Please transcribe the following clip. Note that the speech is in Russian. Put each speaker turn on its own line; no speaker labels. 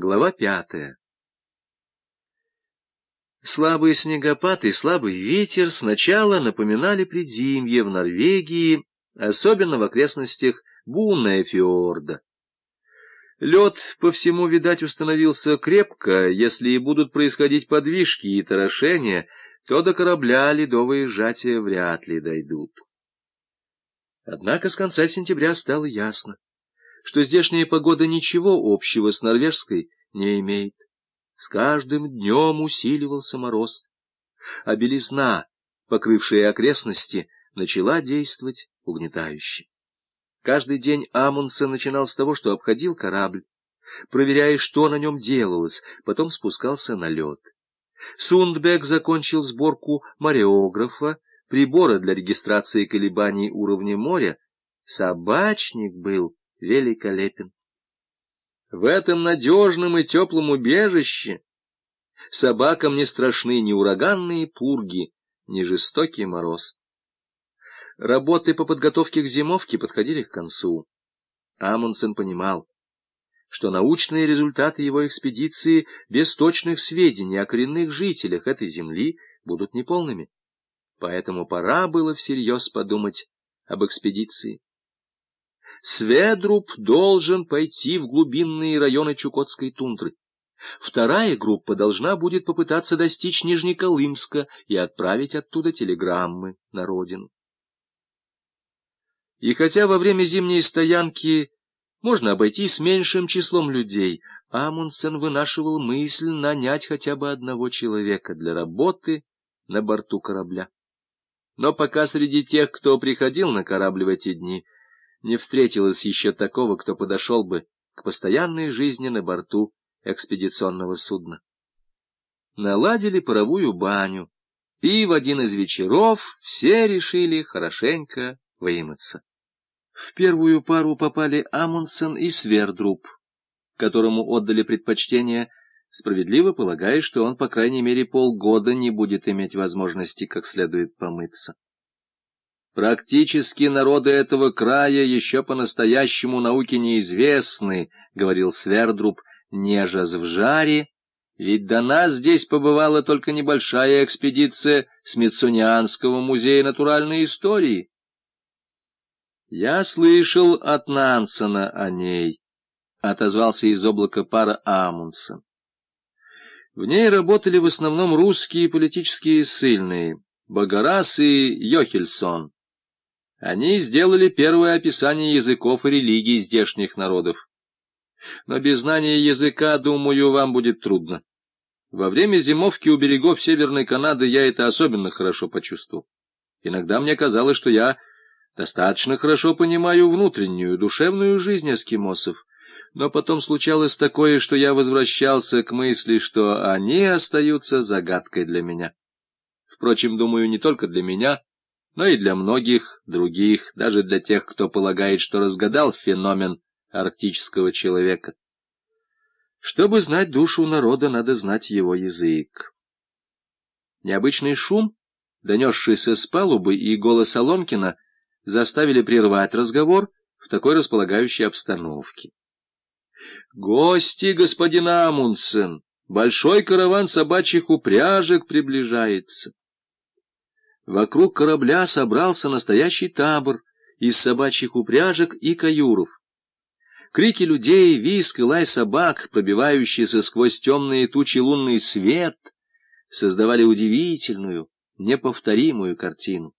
Глава пятая Слабый снегопад и слабый ветер сначала напоминали предзимье в Норвегии, особенно в окрестностях Бунная-фьорда. Лед по всему, видать, установился крепко, если и будут происходить подвижки и торошения, то до корабля ледовые сжатия вряд ли дойдут. Однако с конца сентября стало ясно что здешняя погода ничего общего с норвежской не имеет. С каждым днем усиливался мороз, а белизна, покрывшая окрестности, начала действовать угнетающе. Каждый день Амундсен начинал с того, что обходил корабль, проверяя, что на нем делалось, потом спускался на лед. Сундбек закончил сборку мореографа, прибора для регистрации колебаний уровня моря. Собачник был великолепен. В этом надежном и теплом убежище собакам не страшны ни ураганные пурги, ни жестокий мороз. Работы по подготовке к зимовке подходили к концу. Амундсен понимал, что научные результаты его экспедиции без точных сведений о коренных жителях этой земли будут неполными. Поэтому пора было всерьез подумать об экспедиции. Сведруб должен пойти в глубинные районы Чукотской тундры. Вторая группа должна будет попытаться достичь Нижнеколымска и отправить оттуда телеграммы на родину. И хотя во время зимней стоянки можно обойтись меньшим числом людей, Амундсен вынашивал мысль нанять хотя бы одного человека для работы на борту корабля. Но пока среди тех, кто приходил на корабль в эти дни, не встретилось еще такого, кто подошел бы к постоянной жизни на борту экспедиционного судна. Наладили паровую баню, и в один из вечеров все решили хорошенько вымыться. В первую пару попали Амундсен и Свердруб, которому отдали предпочтение, справедливо полагая, что он, по крайней мере, полгода не будет иметь возможности как следует помыться. Практически народы этого края еще по-настоящему науке неизвестны, — говорил Свердруб, нежась в жаре, ведь до нас здесь побывала только небольшая экспедиция Смитсонианского музея натуральной истории. Я слышал от Нансена о ней, — отозвался из облака пара Амундсен. В ней работали в основном русские политические ссыльные, Багарас и Йохельсон. Они сделали первое описание языков и религий здешних народов. Но без знания языка, думаю, вам будет трудно. Во время зимовки у берегов Северной Канады я это особенно хорошо почувствовал. Иногда мне казалось, что я достаточно хорошо понимаю внутреннюю, душевную жизнь эскимосов. Но потом случалось такое, что я возвращался к мысли, что они остаются загадкой для меня. Впрочем, думаю, не только для меня, но и для многих других, даже для тех, кто полагает, что разгадал феномен арктического человека. Чтобы знать душу народа, надо знать его язык. Необычный шум, донесшийся с палубы, и голос Алонкина заставили прервать разговор в такой располагающей обстановке. «Гости, господин Амундсен! Большой караван собачьих упряжек приближается!» Вокруг корабля собрался настоящий табор из собачьих упряжек и каюров. Крики людей, виск и лай собак, пробивающиеся сквозь темные тучи лунный свет, создавали удивительную, неповторимую картину.